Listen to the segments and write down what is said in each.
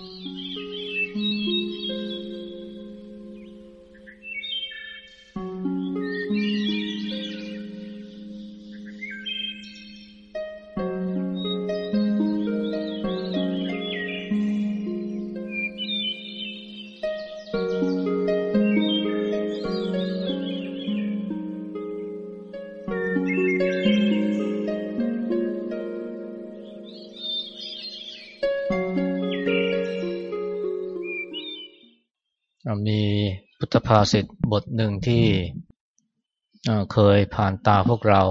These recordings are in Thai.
มี ภาษิตบทหนึ่งที่เคยผ่านตาพวกเรา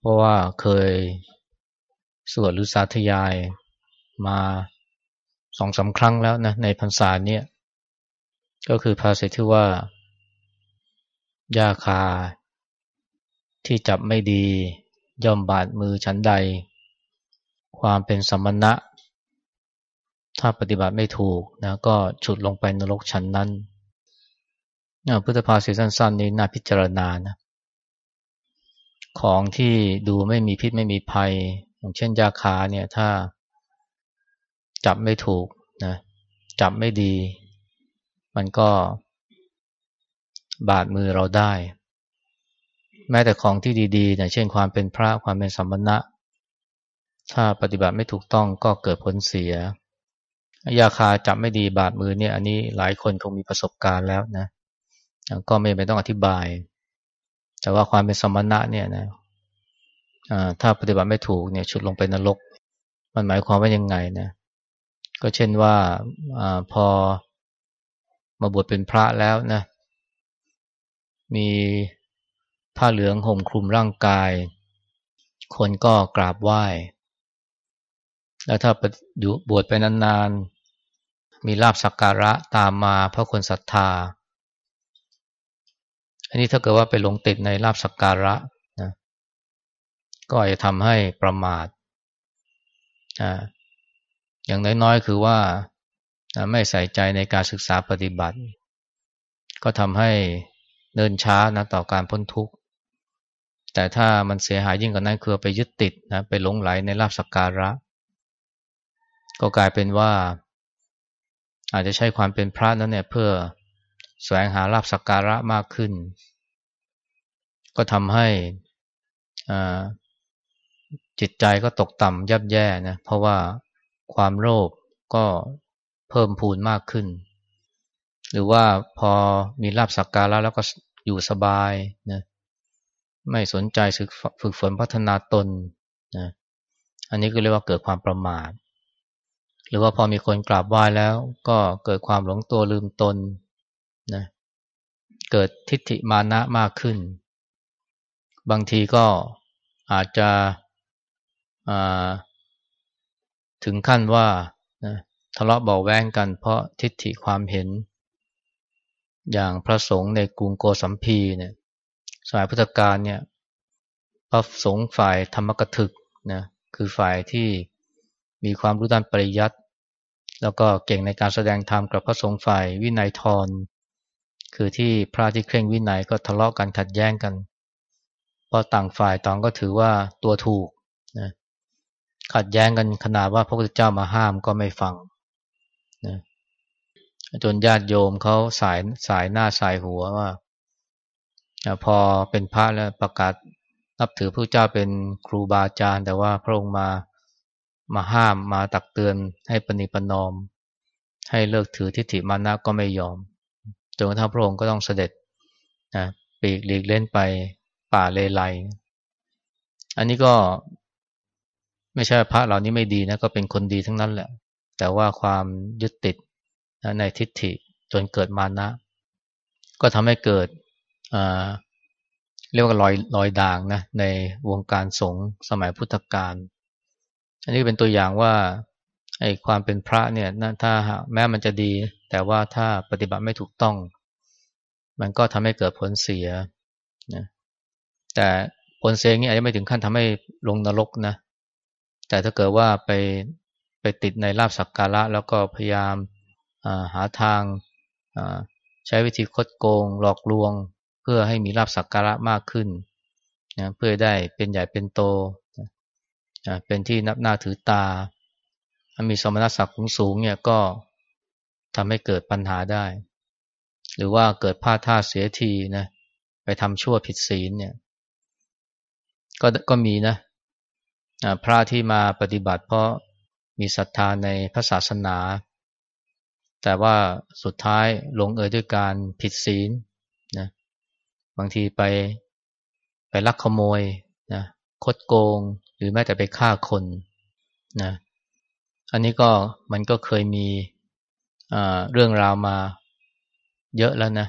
เพราะว่าเคยสวดหรือสาธยายมาสองสาครั้งแล้วนะในพรรษาเนี้ยก็คือภาษิตที่ว่ายาคา ที่จับไม่ดี ย่อมบาดมือชั้นใด ความเป็นสมณะ ถ้าปฏิบัติไม่ถูกนะก็ฉุดลงไปนรกชั้นนั้น พุทธภาษิตสั้นๆนี้น่าพิจารณานะของที่ดูไม่มีพิษไม่มีภัย อย่างเช่นยาคาเนี่ยถ้าจับไม่ถูกนะจับไม่ดี มันก็บาดมือเราได้ แม้แต่ของที่ดีๆนะเช่นความเป็นพระความเป็นสัมมณะ ถ้าปฏิบัติไม่ถูกต้องก็เกิดผลเสียยาคาจับไม่ดีบาดมือเนี่ย อันนี้หลายคนคงมีประสบการณ์แล้วนะ ก็ไม่ไม่ต้องอธิบาย แต่ว่าความเป็นสมณะเนี่ยนะถ้าปฏิบัติไม่ถูกเนี่ยชุดลงไปนรก มันหมายความว่ายังไงนะก็เช่นว่าอพอมาบวชเป็นพระแล้วนะ มีผ้าเหลืองห่มคลุมร่างกาย คนก็กราบไหว้ แล้วถ้าบวชไปนานๆ มีลาบสักการะตามมาเพราะคนศรัทธา อันนี้ถ้าเกิดว่าไปหลงติดในลาบสักการะนะก็อาจจะทำให้ประมาทอ่าอย่างน้อยๆคือว่าไม่ใส่ใจในการศึกษาปฏิบัติ ก็ทำให้เดินช้านะต่อการพ้นทุกข์ แต่ถ้ามันเสียหายยิ่งกว่านั้นคือไปยึดติดนะไปหลงไหลในลาบสักการะ ก็กลายเป็นว่า อาจจะใช้ความเป็นพระนั้นเนี่ยเพื่อ แสวงหาลาบสักการะมากขึ้น ก็ทำให้จิตใจก็ตกต่ำยับแย่นะเพราะว่าความโลภก็เพิ่มพูนมากขึ้น หรือว่าพอมีลาบสักการะแล้วก็อยู่สบายนะไม่สนใจฝึกฝนพัฒนาตนนะอันนี้ก็เรียกว่าเกิดความประมาทหรือว่าพอมีคนกราบไหว้แล้วก็เกิดความหลงตัวลืมตน เกิดทิฏฐิมานะมากขึ้น บางทีก็อาจจะถึงขั้นว่านะทะเลาะเบาแวงกันเพราะทิฏฐิความเห็น อย่างพระสงฆ์ในกรุงโกสัมพีเนี่ยสมัยพุทธกาลเนี่ยพระสงฆ์ฝ่ายธรรมกถึกนะคือฝ่ายที่มีความรู้ด้านปริยัติแล้วก็เก่งในการแสดงธรรมกับพระสงฆ์ฝ่ายวินัยทร คือที่พระที่เคร่งวินัยก็ทะเลาะกันขัดแย้งกันเพราะต่างฝ่ายต่างก็ถือว่าตัวถูกนะขัดแย้งกันขนาดว่าพระพุทธเจ้ามาห้ามก็ไม่ฟังนะจนญาติโยมเขาสายสายหน้าสายหัวว่าพอเป็นพระแล้วประกาศนับถือพระเจ้าเป็นครูบาอาจารย์ แต่ว่าพระองค์มามาห้ามมาตักเตือนให้ปณิปนอม ให้เลิกถือทิฏฐิมานะก็ไม่ยอม จนกระทั่งพระองค์ก็ต้องเสด็จนะปีกหลีกเล่นไปป่าเลไลอันนี้ก็ไม่ใช่พระเหล่านี้ไม่ดีนะก็เป็นคนดีทั้งนั้นแหละ แต่ว่าความยึดติดนะในทิฏฐิจนเกิดมานะ ก็ทำให้เกิดเรียกว่ารอยรอยด่างนะในวงการสงฆ์สมัยพุทธกาลอันนี้เป็นตัวอย่างว่าไอ้ความเป็นพระเนี่ยถ้าแม้มันจะดี แต่ว่าถ้าปฏิบัติไม่ถูกต้อง มันก็ทำให้เกิดผลเสียนะแต่ผลเสียนี้อาจจะไม่ถึงขั้นทำให้ลงนรกนะ แต่ถ้าเกิดว่าไปไปติดในลาบสักการะ แล้วก็พยายามหาทางใช้วิธีคดโกง หลอกลวง เพื่อให้มีลาบสักการะมากขึ้นนะเพื่อได้เป็นใหญ่เป็นโตเป็นที่นับหน้าถือตา มีสมณศักดิ์สูงเนี่ยก็ ทำให้เกิดปัญหาได้ หรือว่าเกิดพลาดท่าเสียทีนะ ไปทำชั่วผิดศีลเนี่ย ก็ก็มีนะพระที่มาปฏิบัติเพราะมีศรัทธาในพระศาสนา แต่ว่าสุดท้ายลงเอยด้วยการผิดศีลนะบางทีไปไปลักขโมยนะคดโกงหรือแม้แต่ไปฆ่าคนนะอันนี้ก็มันก็เคยมี เรื่องราวมาเยอะแล้วนะ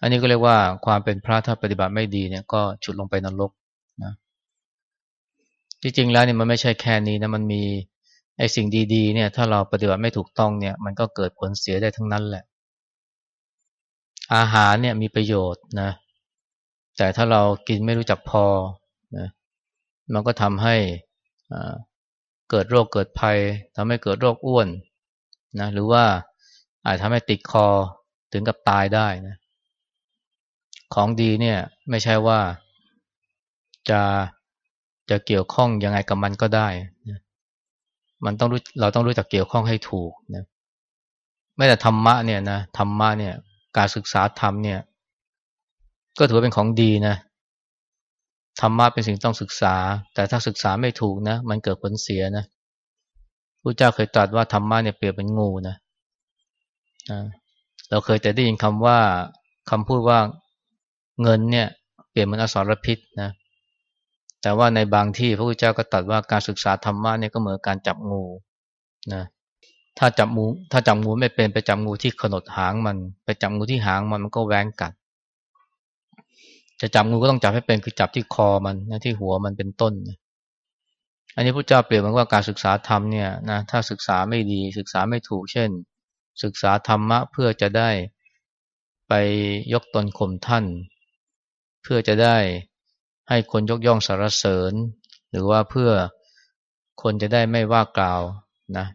อันนี้ก็เรียกว่าความเป็นพระถ้าปฏิบัติไม่ดีเนี่ยก็ฉุดลงไปนรกนะจริงๆแล้วเนี่ยมันไม่ใช่แค่นี้นะมันมีไอ้สิ่งดีๆเนี่ย ถ้าเราปฏิบัติไม่ถูกต้องเนี่ย มันก็เกิดผลเสียได้ทั้งนั้นแหละ อาหารเนี่ยมีประโยชน์นะ แต่ถ้าเรากินไม่รู้จักพอนะมันก็ทำให้เกิดโรคเกิดภัยทำให้เกิดโรคอ้วน นะหรือว่าอาจทำให้ติดคอถึงกับตายได้นะของดีเนี่ยไม่ใช่ว่าจะจะเกี่ยวข้องยังไงกับมันก็ได้นะมันต้องรู้เราต้องรู้จักเกี่ยวข้องให้ถูกนะไม่แต่ธรรมะเนี่ยนะธรรมะเนี่ย การศึกษาธรรมเนี่ย ก็ถือว่าเป็นของดีนะธรรมะเป็นสิ่งต้องศึกษา แต่ถ้าศึกษาไม่ถูกนะ มันเกิดผลเสียนะ พระเจ้าเคยตรัสว่าธรรมะเนี่ยเปรียบเป็นงูนะเราเคยแต่ได้ยินคำว่าคำพูดว่าเงินเนี่ย เปรียบเหมือนอสรพิษนะแต่ว่าในบางที่พระพุทธเจ้าก็ตรัสว่าการศึกษาธรรมะเนี่ยก็เหมือนการจับงูนะถ้าจับงูถ้าจับงูไม่เป็นไปจับงูที่ขนดหางมัน ไปจับงูที่หางมันมันก็แหวงกัด จะจับงูก็ต้องจับให้เป็นคือจับที่คอมันนะที่หัวมันเป็นต้นนะ อันนี้พระเจ้าเปรียบเหมือนว่าการศึกษาธรรมเนี่ยนะถ้าศึกษาไม่ดีศึกษาไม่ถูก เช่น ศึกษาธรรมะเพื่อจะได้ไปยกตนข่มท่าน เพื่อจะได้ให้คนยกย่องสรรเสริญ หรือว่าเพื่อคนจะได้ไม่ว่ากล่าวนะ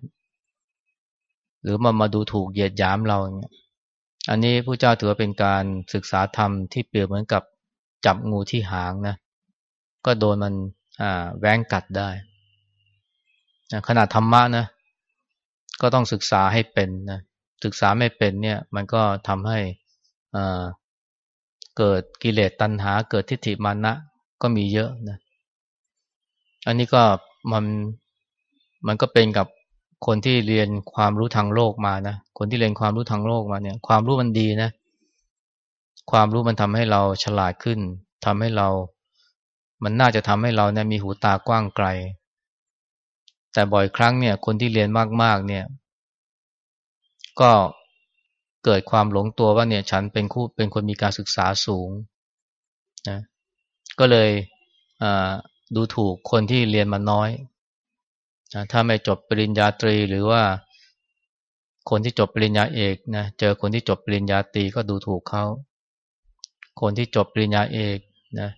หรือมามาดูถูกเหยียดหยามเราเนี่ยอันนี้ผู้เจ้าถือว่าเป็นการศึกษาธรรมที่เปรียบเหมือนกับจับงูที่หางนะก็โดนมันอ่าแว้งกัดได้ นะขนาดธรรมะนะ ก็ต้องศึกษาให้เป็นนะศึกษาไม่เป็นเนี่ย มันก็ทำให้เกิดกิเลสตัณหา เกิดทิฏฐิมานะก็มีเยอะนะ อันนี้ก็มันมันก็เป็นกับคนที่เรียนความรู้ทางโลกมานะ คนที่เรียนความรู้ทางโลกมาเนี่ย ความรู้มันดีนะ ความรู้มันทำให้เราฉลาดขึ้นทำให้เรา มันน่าจะทำให้เราเนี่ยมีหูตากว้างไกล แต่บ่อยครั้งเนี่ย คนที่เรียนมากๆ เนี่ย ก็เกิดความหลงตัวว่าเนี่ย ฉันเป็นคู่เป็นคนมีการศึกษาสูงนะก็เลยดูถูกคนที่เรียนมาน้อยถ้าไม่จบปริญญาตรีหรือว่าคนที่จบปริญญาเอกนะเจอคนที่จบปริญญาตรีก็ดูถูกเขา คนที่จบปริญญาเอกนะ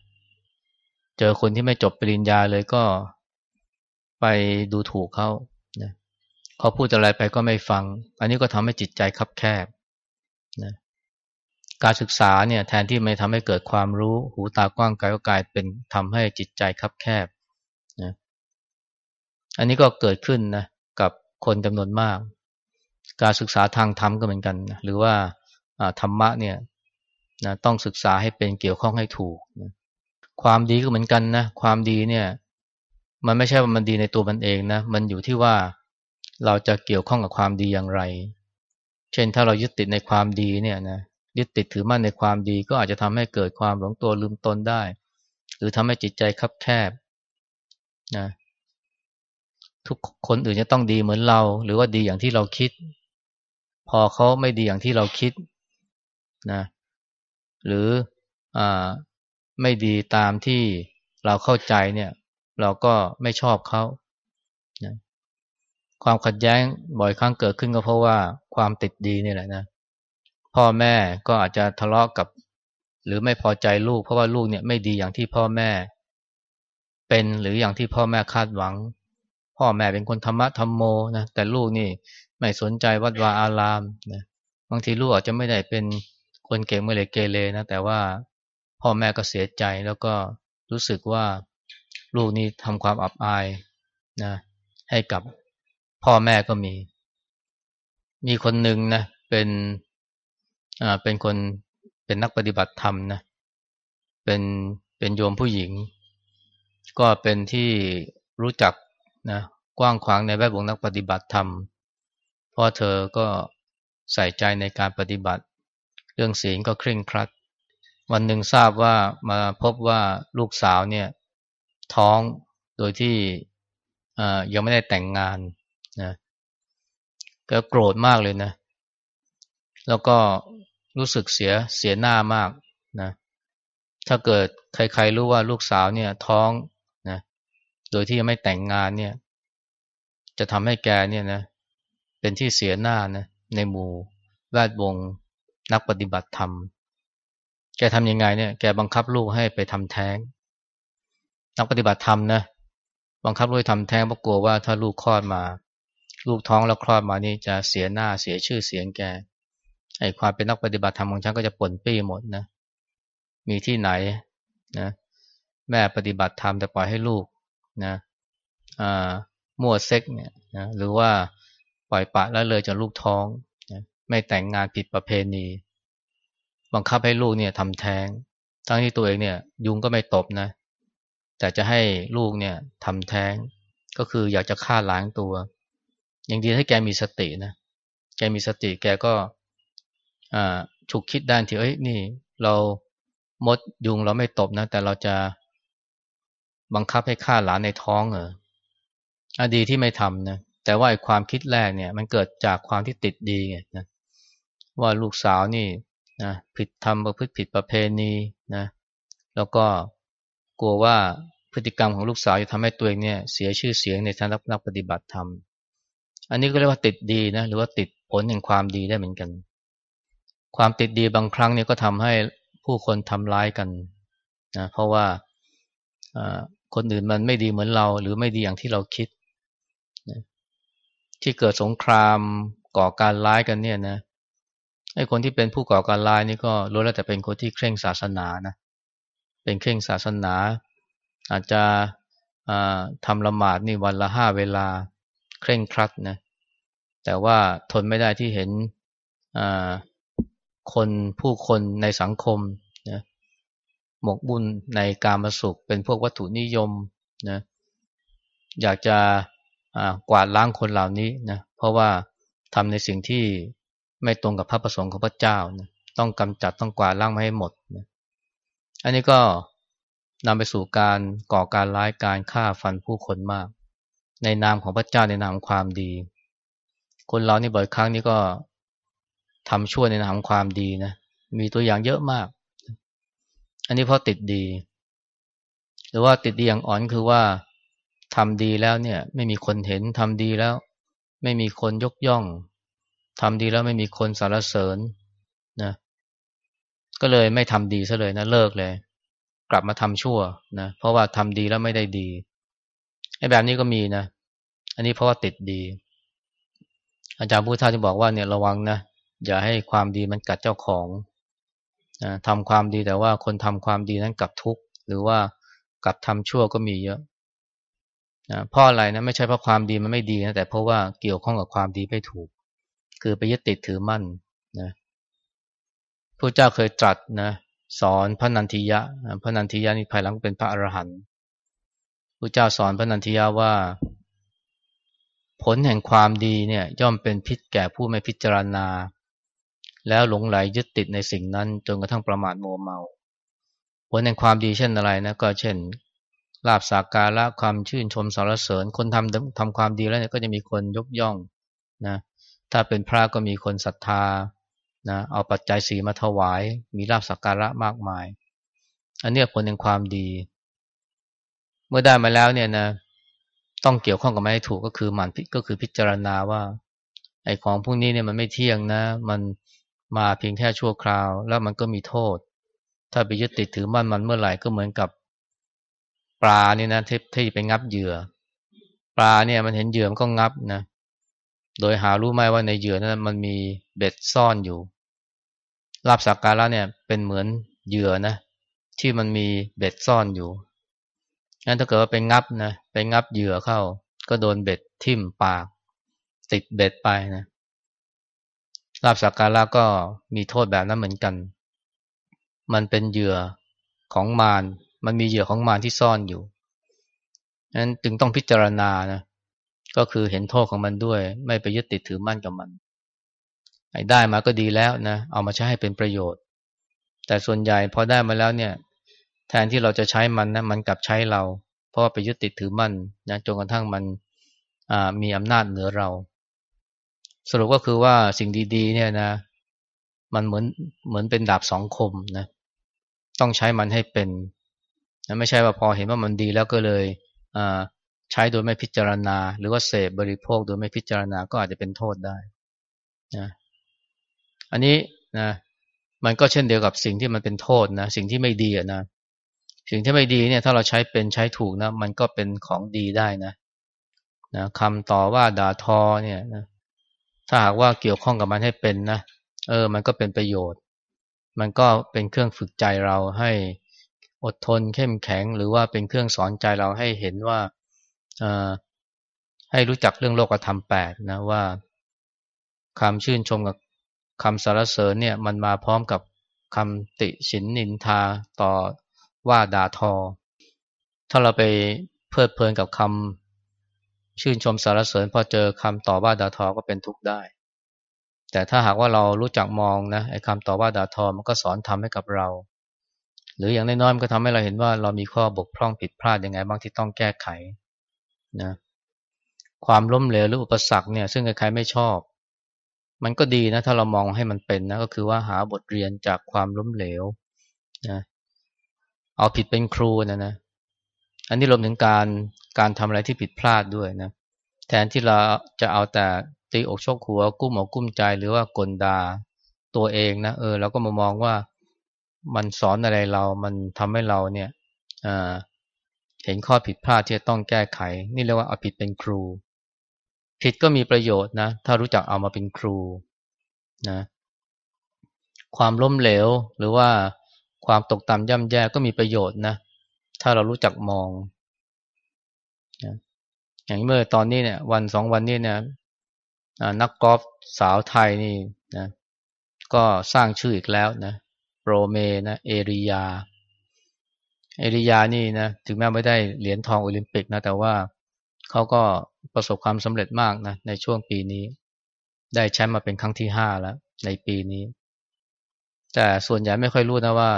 เจอคนที่ไม่จบปริญญาเลยก็ ไปดูถูกเขานะเขาพูดอะไรไปก็ไม่ฟัง อันนี้ก็ทำให้จิตใจคับแคบนะการศึกษาเนี่ยแทนที่ไม่ทำให้เกิดความรู้หูตากว้างไกลก็กลายเป็นทำให้จิตใจคับแคบนะอันนี้ก็เกิดขึ้นนะกับคนจำนวนมาก การศึกษาทางธรรมก็เหมือนกันนะหรือว่าธรรมะเนี่ยนะต้องศึกษาให้เป็นเกี่ยวข้องให้ถูกนะความดีก็เหมือนกันนะ ความดีเนี่ย มันไม่ใช่ว่ามันดีในตัวมันเองนะ มันอยู่ที่ว่าเราจะเกี่ยวข้องกับความดีอย่างไร เช่นถ้าเรายึดติดในความดีเนี่ยนะยึดติดถือมั่นในความดีก็อาจจะทำให้เกิดความหลงตัวลืมตนได้ หรือทำให้จิตใจคับแคบนะทุกคนอื่นจะต้องดีเหมือนเรา หรือว่าดีอย่างที่เราคิด พอเขาไม่ดีอย่างที่เราคิดนะหรืออ่าไม่ดีตามที่เราเข้าใจเนี่ย เราก็ไม่ชอบเขานะความขัดแย้งบ่อยครั้งเกิดขึ้นก็เพราะว่าความติดดีนี่แหละนะพ่อแม่ก็อาจจะทะเลาะกับ หรือไม่พอใจลูก เพราะว่าลูกเนี่ยไม่ดีอย่างที่พ่อแม่ เป็นหรืออย่างที่พ่อแม่คาดหวัง พ่อแม่เป็นคนธรรมะธรรมโมนะแต่ลูกนี่ไม่สนใจวัดวาอารามนะบางทีลูกอาจจะไม่ได้เป็นคนเก่งไม่เลเกเรนะแต่ว่าพ่อแม่ก็เสียใจแล้วก็รู้สึกว่า ลูกนี้ทำความอับอายนะให้กับพ่อแม่ก็มี มีคนหนึ่งนะเป็นอ่าเป็นคนเป็นนักปฏิบัติธรรมนะเป็นเป็นโยมผู้หญิง ก็เป็นที่รู้จักนะกว้างขวางในแวดวงนักปฏิบัติธรรมพราะเธอก็ใส่ใจในการปฏิบัติ เรื่องศีลก็เคร่งครัด วันหนึ่งทราบว่ามาพบว่าลูกสาวเนี่ย ท้องโดยที่ยังไม่ได้แต่งงานนะก็โกรธมากเลยนะ แล้วก็รู้สึกเสียเสียหน้ามากนะถ้าเกิดใครๆรู้ว่าลูกสาวเนี่ยท้องนะโดยที่ยังไม่แต่งงานเนี่ย จะทำให้แกเนี่ยนะเป็นที่เสียหน้านะในหมู่แวดวงนักปฏิบัติธรรม แกทำยังไงเนี่ย แกบังคับลูกให้ไปทำแท้ง นักปฏิบัติธรรมนะบังคับลูกทำแท้งเพราะกลัวว่าถ้าลูกคลอดมา ลูกท้องแล้วคลอดมานี่จะเสียหน้าเสียชื่อเสียงแกไอ้ความเป็นนักปฏิบัติธรรมของฉันก็จะปนปี้หมดนะมีที่ไหนนะแม่ปฏิบัติธรรมแต่ปล่อยให้ลูกนะอ่ามั่วเซ็กเนี่ยนะหรือว่าปล่อยปะแล้วเลยจนลูกท้องนะไม่แต่งงานผิดประเพณี บังคับให้ลูกเนี่ยทำแท้ง ทั้งที่ตัวเองเนี่ย ยุงก็ไม่ตบนะ แต่จะให้ลูกเนี่ยทำแท้ง ก็คืออยากจะฆ่าล้างตัว อย่างดีให้แกมีสตินะแกมีสติแกก็ฉุกคิดได้ทีเอ้ยนี่ เรามดยุงเราไม่ตบนะ แต่เราจะบังคับให้ฆ่าหลานในท้องเหรออดีที่ไม่ทำนะแต่ว่าความคิดแรกเนี่ย มันเกิดจากความที่ติดดีไงนะว่าลูกสาวนี่นะผิดทำประพฤติผิดประเพณีนะ แล้วก็ กลัวว่าพฤติกรรมของลูกสาวจะทำให้ตัวเองเนี่ยเสียชื่อเสียงในทางนักปฏิบัติธรรม อันนี้ก็เรียกว่าติดดีนะหรือว่าติดผลแห่งความดีได้เหมือนกัน ความติดดีบางครั้งเนี่ยก็ทำให้ผู้คนทำร้ายกันนะเพราะว่าคนอื่นมันไม่ดีเหมือนเรา หรือไม่ดีอย่างที่เราคิดนะที่เกิดสงครามก่อการร้ายกันเนี่ยนะไอ้คนที่เป็นผู้ก่อการร้ายนี่ก็รู้แล้วแต่เป็นคนที่เคร่งศาสนานะ เป็นเคร่งศาสนา อาจจะทำละหมาดนี่วันละห้าเวลาเคร่งครัดนะแต่ว่าทนไม่ได้ที่เห็นคนผู้คนในสังคมนะหมกบุญในการมาสุข เป็นพวกวัตถุนิยมนะอยากจะกวาดล้างคนเหล่านี้นะเพราะว่าทำในสิ่งที่ไม่ตรงกับพระประสงค์ของพระเจ้านะต้องกำจัดต้องกวาดล้างไม่ให้หมดนะ อันนี้ก็นำไปสู่การก่อการร้ายการฆ่าฟันผู้คนมาก ในนามของพระเจ้าในนามความดี คนเรานี่บ่อยครั้งนี่ก็ทำชั่วในนามความดีนะมีตัวอย่างเยอะมาก อันนี้เพราะติดดี หรือว่าติดดีอย่างอ่อนคือว่าทำดีแล้วเนี่ย ไม่มีคนเห็นทำดีแล้ว ไม่มีคนยกย่องทำดีแล้วไม่มีคนสรรเสริญ ก็เลยไม่ทำดีซะเลยนะเลิกเลย กลับมาทำชั่วนะเพราะว่าทำดีแล้วไม่ได้ดีไอ้แบบนี้ก็มีนะ อันนี้เพราะว่าติดดี อาจารย์พุทธาที่บอกว่าเนี่ยระวังนะอย่าให้ความดีมันกัดเจ้าของนะทำความดีแต่ว่าคนทำความดีนั้นกลับทุกข์หรือว่ากลับทำชั่วก็มีเยอะนะเพราะอะไรนะไม่ใช่เพราะความดีมันไม่ดีนะแต่เพราะว่าเกี่ยวข้องกับความดีไม่ถูก คือไปยึดติดถือมั่นนะ พระเจ้าเคยตรัสนะสอนพระนันทิยะ พระนันทิยะนี่ภายหลังเป็นพระอรหันต์พระเจ้าสอนพระนันทิยะว่า ผลแห่งความดีเนี่ยย่อมเป็นพิษแก่ผู้ไม่พิจารณา แล้วหลงไหลยึดติดในสิ่งนั้น จนกระทั่งประมาทโมเมา ผลแห่งความดีเช่นอะไรนะก็เช่นลาบสาการะความชื่นชมสรรเสริญ คนทำทำความดีแล้วเนี่ยก็จะมีคนยกย่องนะถ้าเป็นพระก็มีคนศรัทธา นะเอาปัจจัยสีมาถวาย มีลาบสักการะมากมาย อันนี้ผลแห่งความดี เมื่อได้มาแล้วเนี่ยนะต้องเกี่ยวข้องกับไม่ให้ถูกก็คือหมันก็คือพิจารณาว่าไอ้ของพวกนี้เนี่ยมันไม่เที่ยงนะ มันมาเพียงแค่ชั่วคราว แล้วมันก็มีโทษ ถ้าไปยึดติดถือมั่นมันเมื่อไหร่ก็เหมือนกับปลาเนี่ยนะที่ที่ไปงับเหยื่อ ปลาเนี่ยมันเห็นเหยื่อมันก็งับนะ โดยหารู้ไหมว่าในเหยื่อนั้นมันมีเบ็ดซ่อนอยู่ลาบสักการะเนี่ยเป็นเหมือนเหยื่อนะ ที่มันมีเบ็ดซ่อนอยู่งั้นถ้าเกิดว่าไปงับนะไปงับเหยื่อเข้า ก็โดนเบ็ดทิ่มปาก ติดเบ็ดไปนะลาบสักการะก็มีโทษแบบนั้นเหมือนกัน มันเป็นเหยื่อของมารมันมีเหยื่อของมารที่ซ่อนอยู่นั้นจึงต้องพิจารณานะ ก็คือเห็นโทษของมันด้วย ไม่ไปยึดติดถือมั่นกับมันไอ้ได้มาก็ดีแล้วนะ เอามาใช้ให้เป็นประโยชน์ แต่ส่วนใหญ่พอได้มาแล้วเนี่ย แทนที่เราจะใช้มันนะมันกลับใช้เรา เพราะว่าไปยึดติดถือมั่นนะจนกระทั่งมันมีอำนาจเหนือเรา สรุปก็คือว่าสิ่งดีๆ เนี่ยนะ มันเหมือนเหมือนเป็นดาบสองคมนะต้องใช้มันให้เป็นนะไม่ใช่ว่าพอเห็นว่ามันดีแล้วก็เลย ใช้โดยไม่พิจารณา หรือว่าเสพบริโภคโดยไม่พิจารณาก็อาจจะเป็นโทษได้นะอันนี้นะมันก็เช่นเดียวกับสิ่งที่มันเป็นโทษนะสิ่งที่ไม่ดีนะสิ่งที่ไม่ดีเนี่ยถ้าเราใช้เป็นใช้ถูกนะ มันก็เป็นของดีได้นะนะคำต่อว่าด่าทอเนี่ยนะถ้าหากว่าเกี่ยวข้องกับมันให้เป็นนะเออ มันก็เป็นประโยชน์ มันก็เป็นเครื่องฝึกใจเราให้อดทนเข้มแข็ง หรือว่าเป็นเครื่องสอนใจเราให้เห็นว่า ให้รู้จักเรื่องโลกธรรมแปดนะว่าคำชื่นชมกับคำสรรเสริญเนี่ยมันมาพร้อมกับคำติฉินนินทาต่อว่าด่าทอ ถ้าเราไปเพลิดเพลินกับคำชื่นชมสรรเสริญพอเจอคำต่อว่าด่าทอก็เป็นทุกข์ได้ แต่ถ้าหากว่าเรารู้จักมองนะไอ้คำต่อว่าด่าทอมันก็สอนทำให้กับเรา หรืออย่างน้อยๆมันก็ทำให้เราเห็นว่าเรามีข้อบกพร่องผิดพลาดยังไงบ้างที่ต้องแก้ไข นะความล้มเหลวหรืออุปสรรคเนี่ย ซึ่งใครๆไม่ชอบ มันก็ดีนะ ถ้าเรามองให้มันเป็นนะก็คือว่าหาบทเรียนจากความล้มเหลวนะเอาผิดเป็นครูนะนะอันนี้รวมถึงการการทำอะไรที่ผิดพลาดด้วยนะแทนที่เราจะเอาแต่ตีอกชกหัวกุ้มอกกุ้มใจหรือว่ากลดาตัวเองนะเออเราก็มามองว่ามันสอนอะไรเรา มันทำให้เราเนี่ย เห็นข้อผิดพลาดที่จะต้องแก้ไข นี่เรียกว่าเอาผิดเป็นครู ผิดก็มีประโยชน์นะ ถ้ารู้จักเอามาเป็นครูนะความล้มเหลวหรือว่าความตกต่ำย่ำแย่ก็มีประโยชน์นะถ้าเรารู้จักมองนะอย่างเมื่อตอนนี้เนี่ย วันสองวันนี้เนี่ยนักกอล์ฟสาวไทยนี่นะก็สร้างชื่ออีกแล้วนะโปรเมนะเอริยา เอริยานี่นะถึงแม้ไม่ได้เหรียญทองโอลิมปิกนะแต่ว่าเขาก็ประสบความสำเร็จมากนะในช่วงปีนี้ ได้แชมป์มาเป็นครั้งที่ห้าแล้ว ในปีนี้ แต่ส่วนใหญ่ไม่ค่อยรู้นะว่า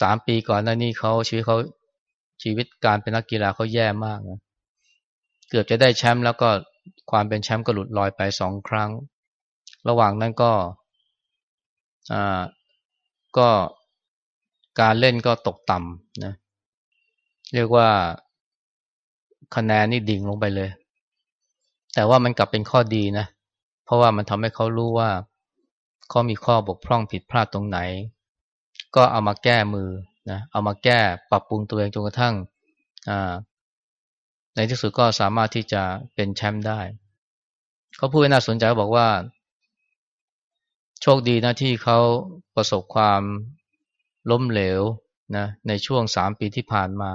สามปีก่อนหน้านี้เขาชีวิตเขาชีวิตการเป็นนักกีฬาเขาแย่มากนะเกือบจะได้แชมป์แล้วก็ความเป็นแชมป์ก็หลุดลอยไปสองครั้ง ระหว่างนั้นก็อ่าก็ การเล่นก็ตกต่ำนะ เรียกว่าคะแนนนี่ดิ่งลงไปเลย แต่ว่ามันกลับเป็นข้อดีนะ เพราะว่ามันทำให้เขารู้ว่าเขามีข้อบกพร่องผิดพลาดตรงไหน ก็เอามาแก้มือนะ เอามาแก้ปรับปรุงตัวเองจนกระทั่งในที่สุดก็สามารถที่จะเป็นแชมป์ได้เขาพูดน่าสนใจบอกว่า โชคดีนะที่เขาประสบความ ล้มเหลวนะในช่วงสามปีที่ผ่านมา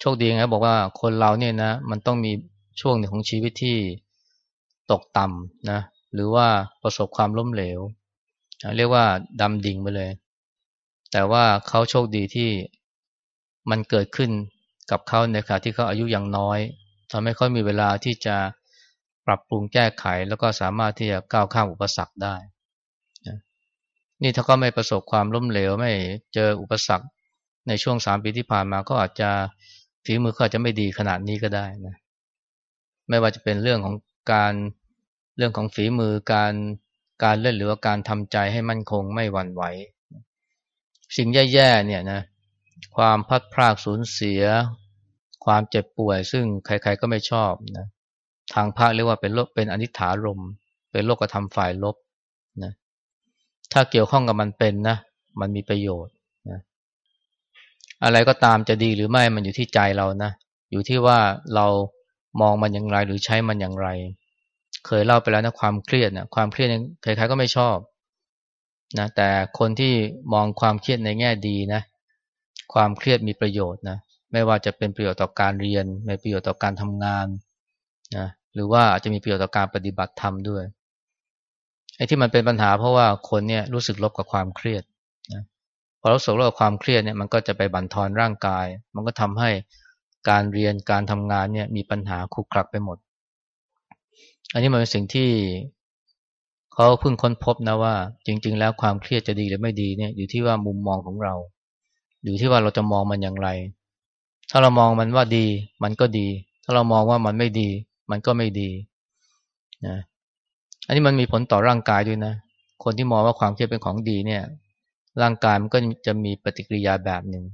โชคดีไงบอกว่าคนเราเนี่ยนะมันต้องมีช่วงหนึ่งของชีวิตที่ตกต่ำนะหรือว่าประสบความล้มเหลว เรียกว่าดำดิ่งไปเลย แต่ว่าเขาโชคดีที่มันเกิดขึ้นกับเขาในขณะที่เขาอายุยังน้อยทำให้เขามีเวลาที่จะปรับปรุงแก้ไขแล้วก็สามารถที่จะก้าวข้ามอุปสรรคได้ นี่ถ้าเขาไม่ประสบความล้มเหลวไม่เจออุปสรรค ในช่วงสามปีที่ผ่านมาก็อาจจะฝีมือเขาจะไม่ดีขนาดนี้ก็ได้นะไม่ว่าจะเป็นเรื่องของการเรื่องของฝีมือการการเล่นหรือว่าการทำใจให้มั่นคงไม่หวั่นไหว สิ่งแย่ๆเนี่ยนะความพัดพรากสูญเสีย ความเจ็บป่วย ซึ่งใครๆก็ไม่ชอบนะทางพระเรียกว่าเป็นโรคเป็นอนิถารม เป็นโรคกระทำฝ่ายลบนะ ถ้าเกี่ยวข้องกับมันเป็นนะ มันมีประโยชน์อะไรก็ตามจะดีหรือไม่มันอยู่ที่ใจเรานะ อยู่ที่ว่าเรามองมันอย่างไรหรือใช้มันอย่างไร เคยเล่าไปแล้วนะความเครียดนะความเครียดใครๆก็ไม่ชอบนะแต่คนที่มองความเครียดในแง่ดีนะ ความเครียดมีประโยชน์นะไม่ว่าจะเป็นประโยชน์ต่อการเรียนมีประโยชน์ต่อการทำงานนะหรือว่าอาจจะมีประโยชน์ต่อการปฏิบัติธรรมด้วย อ้ที่มันเป็นปัญหาเพราะว่าคนเนี่ยรู้สึกลบกับความเครียดนะพอรู้สึกลบกับความเครียดเนี่ยมันก็จะไปบั่นทอนร่างกาย มันก็ทำให้การเรียนการทำงานเนี่ยมีปัญหาคุกคลักไปหมด อันนี้มันเป็นสิ่งที่เขาเพิ่งค้นพบนะว่า จริง ๆ แล้วความเครียดจะดีหรือไม่ดีเนี่ยอยู่ที่ว่ามุมมองของเรา อยู่ที่ว่าเราจะมองมันอย่างไร ถ้าเรามองมันว่าดี มันก็ดี ถ้าเรามองว่ามันไม่ดี มันก็ไม่ดีนะ นนี้มันมีผลต่อร่างกายด้วยนะ คนที่มองว่าความเครียดเป็นของดีเนี่ย ร่างกายมันก็จะมีปฏิกิริยาแบบหนึ่ง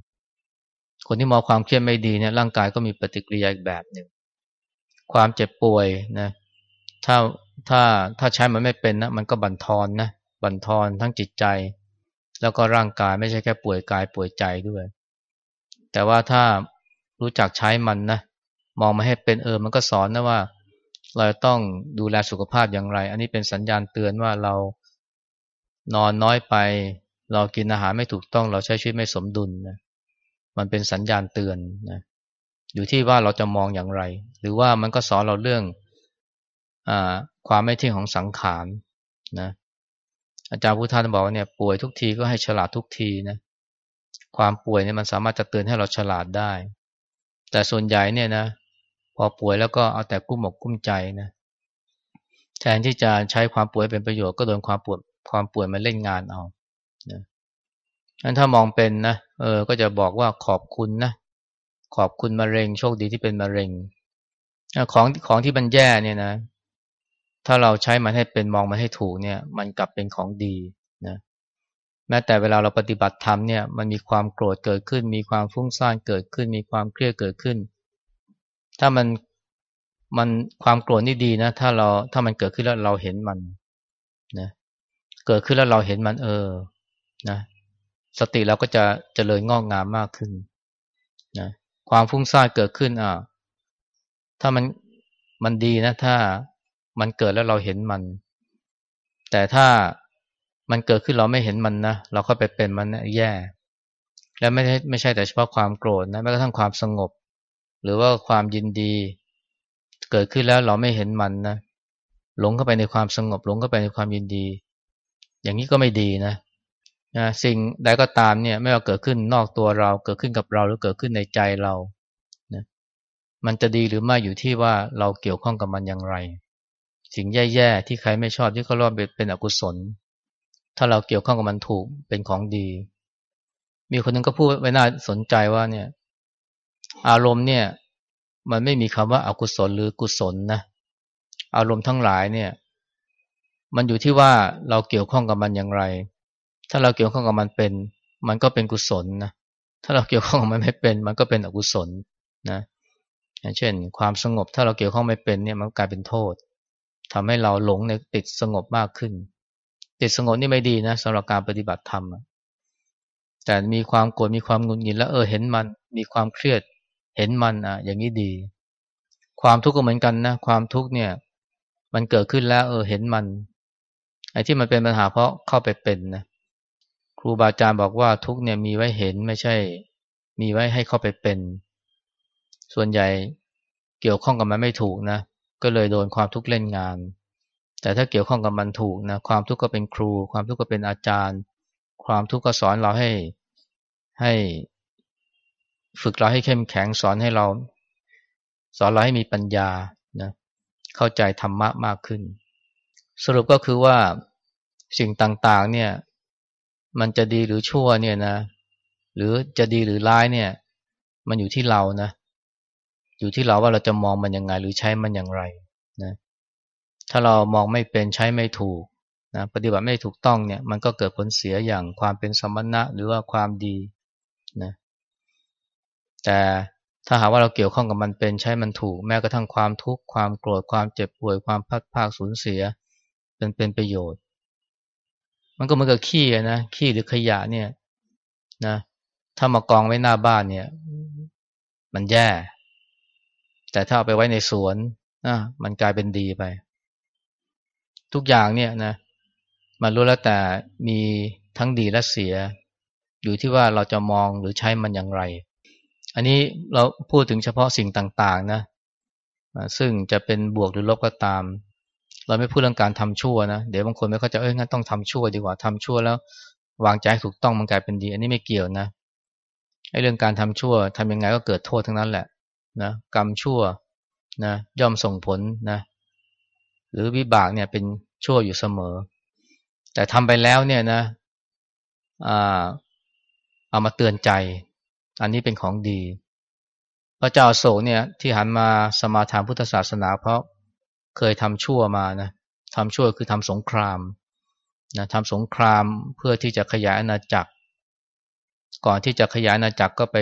คนที่มองความเครียดไม่ดีเนี่ย ร่างกายก็มีปฏิกิริยาอีกแบบหนึ่ง ความเจ็บป่วยนะ ถ้าถ้าถ้าใช้มันไม่เป็นนะมันก็บั่นทอนนะ บั่นทอนทั้งจิตใจ แล้วก็ร่างกายไม่ใช่แค่ป่วยกายป่วยใจด้วย แต่ว่าถ้ารู้จักใช้มันนะ มองมาให้เป็นเออ มันก็สอนนะว่า เราต้องดูแลสุขภาพอย่างไร อันนี้เป็นสัญญาณเตือนว่าเรานอนน้อยไป เรากินอาหารไม่ถูกต้อง เราใช้ชีวิตไม่สมดุลนะมันเป็นสัญญาณเตือนนะอยู่ที่ว่าเราจะมองอย่างไร หรือว่ามันก็สอนเราเรื่องอความไม่เที่ยงของสังขารนะอาจารย์พุทธานบอกว่าเนี่ยป่วยทุกทีก็ให้ฉลาดทุกทีนะความป่วยเนี่ยมันสามารถจะเตือนให้เราฉลาดได้ แต่ส่วนใหญ่เนี่ยนะ พอป่วยแล้วก็เอาแต่กุ้มอกกุ้มใจนะแทนที่จะใช้ความป่วยเป็นประโยชน์ก็โดนความปวดความป่วยมาเล่นงานเอานะงั้นถ้ามองเป็นนะเออก็จะบอกว่าขอบคุณนะขอบคุณมะเร็ง โชคดีที่เป็นมะเร็งของของที่มันแย่เนี่ยนะ ถ้าเราใช้มันให้เป็นมองมันให้ถูกเนี่ย มันกลับเป็นของดีนะแม้แต่เวลาเราปฏิบัติธรรมเนี่ย มันมีความโกรธเกิดขึ้น มีความฟุ้งซ่านเกิดขึ้น มีความเครียดเกิดขึ้น ถ้ามันมันความโกรธนี่ดีนะ ถ้าเราถ้ามันเกิดขึ้นแล้วเราเห็นมันนะเกิดขึ้นแล้วเราเห็นมันเออนะสติเราก็จะจะเจริญงอกงามมากขึ้นนะความฟุ้งซ่านเกิดขึ้นอะถ้ามันมันดีนะ ถ้ามันเกิดแล้วเราเห็นมัน แต่ถ้ามันเกิดขึ้นเราไม่เห็นมันนะเราก็ไปเป็นมันนะแย่ แล้วไม่ใช่ไม่ใช่แต่เฉพาะความโกรธนะแม้กระทั่งความสงบ หรือว่าความยินดี เกิดขึ้นแล้วเราไม่เห็นมันนะหลงเข้าไปในความสงบหลงเข้าไปในความยินดี อย่างนี้ก็ไม่ดีนะนะสิ่งใดก็ตามเนี่ย ไม่ว่าเกิดขึ้นนอกตัวเราเกิดขึ้นกับเราหรือเกิดขึ้นในใจเรานะมันจะดีหรือไม่อยู่ที่ว่าเราเกี่ยวข้องกับมันอย่างไร สิ่งแย่ๆที่ใครไม่ชอบที่เขาเรียกเป็นอกุศล ถ้าเราเกี่ยวข้องกับมันถูกเป็นของดี มีคนนึงก็พูดไว้น่าสนใจว่าเนี่ย อารมณ์เนี่ย มันไม่มีคำว่าอากุศลหรือกุศลนะ อารมณ์ทั้งหลายเนี่ย มันอยู่ที่ว่าเราเกี่ยวข้องกับมันอย่างไร ถ้าเราเกี่ยวข้องกับมันเป็น มันก็เป็นกุศลนะ ถ้าเราเกี่ยวข้องกับมันไม่เป็น มันก็เป็นอกุศลนะอย่างเช่น ความสงบถ้าเราเกี่ยวข้องไม่เป็นเนี่ยมันกลายเป็นโทษทำให้เราหลงในติดสงบมากขึ้น ติดสงบนี่ไม่ดีนะสำหรับการปฏิบัติธรรมแต่มีความโกรธมีความงุนงิดแล้วเออเห็นมัน มีความเครียด เห็นมันอะ อย่างนี้ดี ความทุกข์ก็เหมือนกันนะ ความทุกข์เนี่ย มันเกิดขึ้นแล้ว เออ เห็นมัน ไอ้ที่มันเป็นปัญหาเพราะเข้าไปเป็นนะ ครูบาอาจารย์บอกว่าทุกเนี่ยมีไว้เห็นไม่ใช่ มีไว้ให้เข้าไปเป็น ส่วนใหญ่เกี่ยวข้องกับมันไม่ถูกนะ ก็เลยโดนความทุกข์เล่นงาน แต่ถ้าเกี่ยวข้องกับมันถูกนะ ความทุกข์ก็เป็นครู ความทุกข์ก็เป็นอาจารย์ ความทุกข์ก็สอนเราให้ให้ ฝึกเราให้เข้มแข็งสอนให้เรา สอนเราให้มีปัญญานะเข้าใจธรรมะมากขึ้น สรุปก็คือว่าสิ่งต่างๆ เนี่ย มันจะดีหรือชั่วเนี่ยนะ หรือจะดีหรือร้ายเนี่ย มันอยู่ที่เรานะ อยู่ที่เราว่าเราจะมองมันยังไง หรือใช้มันอย่างไรนะถ้าเรามองไม่เป็นใช้ไม่ถูกนะปฏิบัติไม่ถูกต้องเนี่ย มันก็เกิดผลเสียอย่างความเป็นสมณะหรือว่าความดีนะ แต่ถ้าหากว่าเราเกี่ยวข้องกับมันเป็นใช้มันถูก แม้กระทั่งความทุกข์ความโกรธความเจ็บป่วยความพัดภาคสูญเสียเป็นเป็นประโยชน์ มันก็เหมือนกับขี้นะขี้หรือขยะเนี่ยนะ ถ้ามากองไว้หน้าบ้านเนี่ย มันแย่ แต่ถ้าเอาไปไว้ในสวนนะมันกลายเป็นดีไป ทุกอย่างเนี่ยนะ มันรู้แล้วแต่มีทั้งดีและเสีย อยู่ที่ว่าเราจะมองหรือใช้มันอย่างไร อันนี้เราพูดถึงเฉพาะสิ่งต่างๆนะซึ่งจะเป็นบวกหรือลบก็ตาม เราไม่พูดเรื่องการทำชั่วนะเดี๋ยวบางคนไม่เข้าใจเอ้ยงั้นต้องทำชั่วดีกว่าทำชั่วแล้ว วางใจถูกต้องมันกลายเป็นดี อันนี้ไม่เกี่ยวนะไอ้เรื่องการทำชั่วทำยังไงก็เกิดโทษทั้งนั้นแหละนะกรรมชั่วนะย่อมส่งผลนะหรือวิบากเนี่ยเป็นชั่วอยู่เสมอ แต่ทำไปแล้วเนี่ยนะอ่าเอามาเตือนใจ อันนี้เป็นของดี พระเจ้าโศกเนี่ย ที่หันมาสมาทานพุทธศาสนา เพราะเคยทำชั่วมานะทำชั่วคือทำสงครามนะทำสงครามเพื่อที่จะขยายอาณาจักร ก่อนที่จะขยายอาณาจักรก็ไป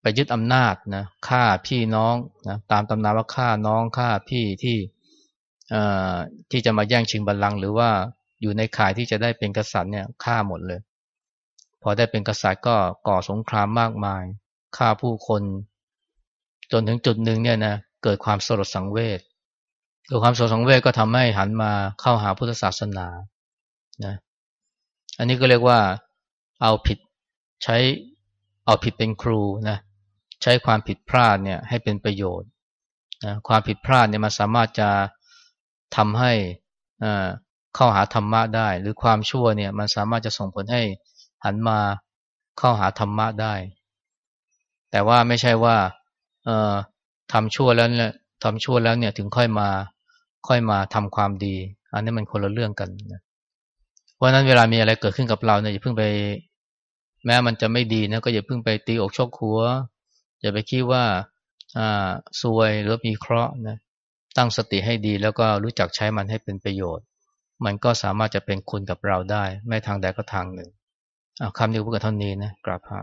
ไปยึดอำนาจนะฆ่าพี่น้องนะตามตำนานว่าฆ่าน้องฆ่าพี่ที่ที่จะมาแย่งชิงบัลลังก์หรือว่าอยู่ในข่ายที่จะได้เป็นกษัตริย์เนี่ยฆ่าหมดเลย พอได้เป็นกษัตริย์ก็ก่อสงครามมากมายฆ่าผู้คน จนถึงจุดหนึ่งเนี่ยนะเกิดความสลดสังเวชเกิดความสลดสังเวชก็ทำให้หันมาเข้าหาพุทธศาสนานะอันนี้ก็เรียกว่าเอาผิดใช้เอาผิดเป็นครูนะใช้ความผิดพลาดเนี่ยให้เป็นประโยชน์นะความผิดพลาดเนี่ยมันสามารถจะทำให้เข้าหาธรรมะได้ หรือความชั่วเนี่ยมันสามารถจะส่งผลให้ หันมาเข้าหาธรรมะได้ แต่ว่าไม่ใช่ว่าเอ่อทำชั่วแล้วเนี่ยทำชั่วแล้วเนี่ยถึงค่อยมาค่อยมาทำความดี อันนี้มันคนละเรื่องกันนะเพราะนั้นเวลามีอะไรเกิดขึ้นกับเราเนี่ยอย่าเพิ่งไป แม้มันจะไม่ดีนะก็อย่าเพิ่งไปตีอกชกหัว อย่าไปคิดว่าอ่าซวยหรือมีเคราะห์นะตั้งสติให้ดีแล้วก็รู้จักใช้มันให้เป็นประโยชน์ มันก็สามารถจะเป็นคุณกับเราได้ ไม่ทางใดก็ทางหนึ่ง คำนี้พูดกับท่านี้นะกราบพระ